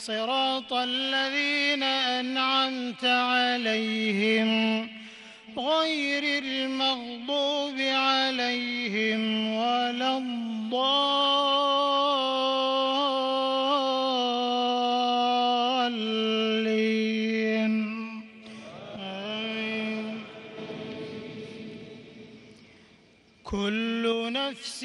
صراط الذين أنعمت عليهم غير المغضوب عليهم ولا الضالين. آمين. كل نفس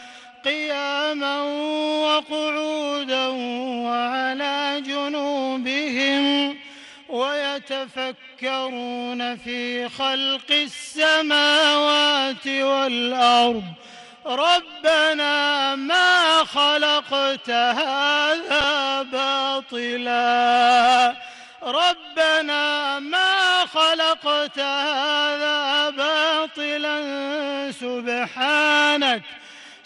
قياما وقعودا وعلى جنوبهم ويتفكرون في خلق السماوات والأرض. ربنا ما خلقت هذا باطلا. ربنا ما خلقت هذا باطلا. سبحانك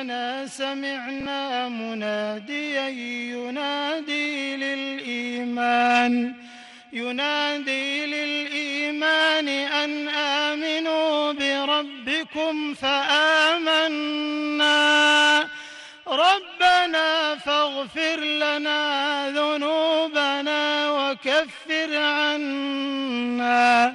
إننا سمعنا مناديا ينادي للإيمان ينادي للإيمان أن آمنوا بربكم فآمنا. ربنا فاغفر لنا ذنوبنا وكفر عنا.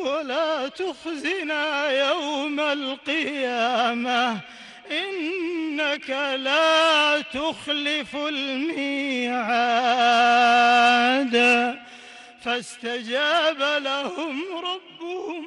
ولا تخزنا يوم القيامة. إنك لا تخلف الميعاد. فاستجاب لهم ربهم.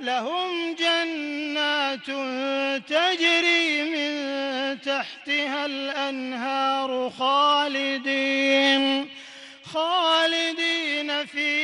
لهم جنات تجري من تحتها الأنهار خالدين خالدين فيها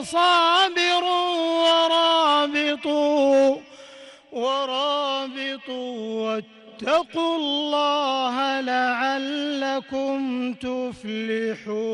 اصبروا وصابروا ورابطوا ورابطوا واتقوا الله لعلكم تفلحون